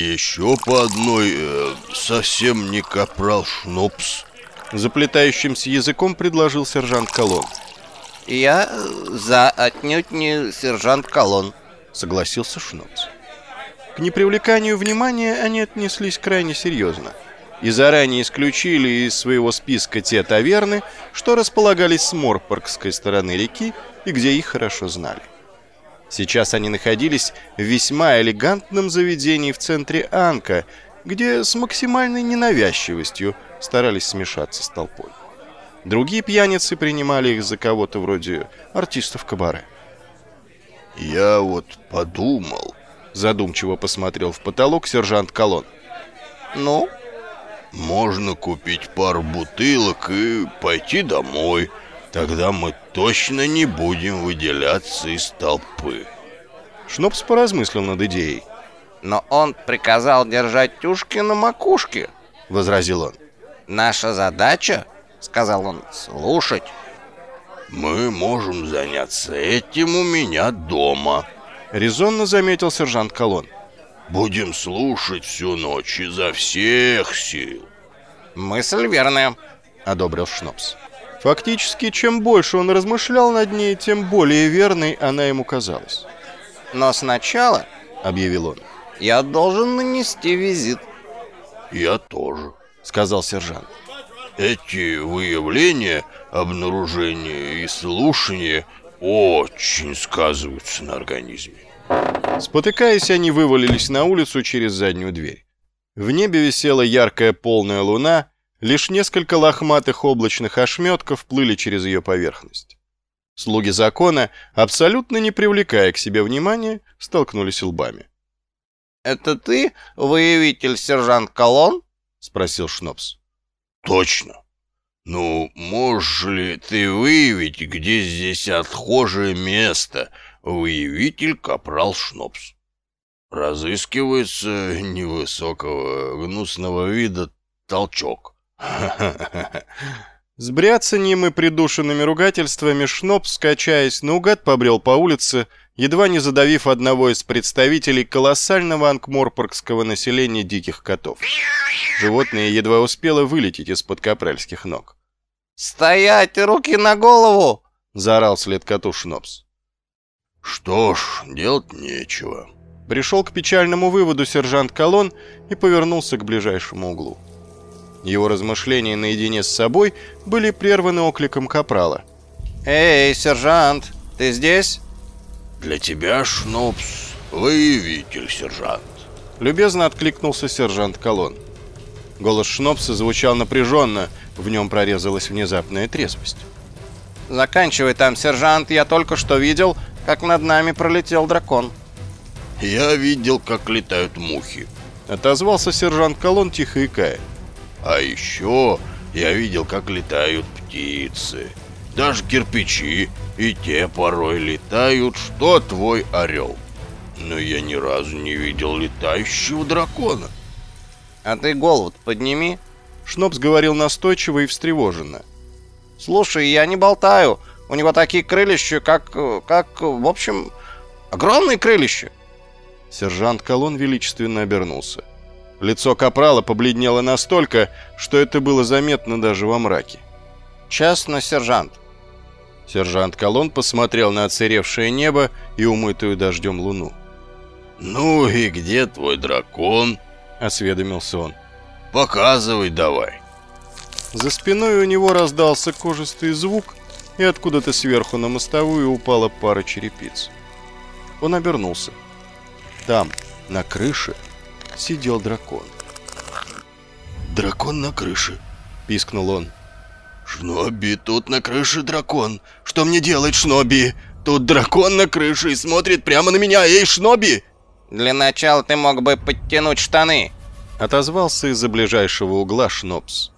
еще по одной, э, совсем не капрал Шнопс. Заплетающимся языком предложил сержант Колон. «Я за отнюдь не сержант Колон», — согласился Шнопс. К непривлеканию внимания они отнеслись крайне серьезно и заранее исключили из своего списка те таверны, что располагались с Морпоргской стороны реки и где их хорошо знали. Сейчас они находились в весьма элегантном заведении в центре Анка, где с максимальной ненавязчивостью старались смешаться с толпой. Другие пьяницы принимали их за кого-то вроде артистов кабаре. «Я вот подумал», — задумчиво посмотрел в потолок сержант Колон. «Ну?» «Можно купить пару бутылок и пойти домой. Тогда мы точно не будем выделяться из толпы». Шнопс поразмыслил над идеей. «Но он приказал держать тюшки на макушке», — возразил он. «Наша задача, — сказал он, — слушать». «Мы можем заняться этим у меня дома», — резонно заметил сержант Колон. «Будем слушать всю ночь изо всех сил». «Мысль верная», — одобрил Шнопс. Фактически, чем больше он размышлял над ней, тем более верной она ему казалась. «Но сначала, — объявил он, — я должен нанести визит». «Я тоже», — сказал сержант. Эти выявления, обнаружения и слушания очень сказываются на организме. Спотыкаясь, они вывалились на улицу через заднюю дверь. В небе висела яркая полная луна, лишь несколько лохматых облачных ошметков плыли через ее поверхность. Слуги закона, абсолютно не привлекая к себе внимания, столкнулись лбами. «Это ты, выявитель сержант Колон?» — спросил Шнопс. Точно. Ну, можешь ли ты выявить, где здесь отхожее место, выявитель Капрал Шнопс? Разыскивается невысокого гнусного вида толчок. С бряцанием и придушенными ругательствами Шнопс, скачаясь наугад, побрел по улице, едва не задавив одного из представителей колоссального анкморпоргского населения диких котов. Животное едва успело вылететь из-под капральских ног. «Стоять! Руки на голову!» — заорал след коту Шнопс. «Что ж, делать нечего». Пришел к печальному выводу сержант Колон и повернулся к ближайшему углу. Его размышления наедине с собой были прерваны окликом капрала. «Эй, сержант, ты здесь?» «Для тебя, Шнопс, выявитель, сержант!» Любезно откликнулся сержант Колон. Голос Шнопса звучал напряженно, в нем прорезалась внезапная трезвость. «Заканчивай там, сержант, я только что видел, как над нами пролетел дракон». «Я видел, как летают мухи», — отозвался сержант Колон, тихо икая. «А еще я видел, как летают птицы, даже кирпичи и те порой летают, что твой орел. Но я ни разу не видел летающего дракона. А ты голову подними. Шнопс говорил настойчиво и встревоженно. Слушай, я не болтаю. У него такие крылища, как... как... в общем, огромные крылища. Сержант Колон величественно обернулся. Лицо капрала побледнело настолько, что это было заметно даже во мраке. «Честно, сержант, Сержант Колон посмотрел на оцаревшее небо и умытую дождем луну. «Ну и где твой дракон?» — осведомился он. «Показывай давай». За спиной у него раздался кожистый звук, и откуда-то сверху на мостовую упала пара черепиц. Он обернулся. Там, на крыше, сидел дракон. «Дракон на крыше!» — пискнул он. «Шноби, тут на крыше дракон. Что мне делать, Шноби? Тут дракон на крыше и смотрит прямо на меня. Эй, Шноби!» «Для начала ты мог бы подтянуть штаны», — отозвался из-за ближайшего угла Шнобс.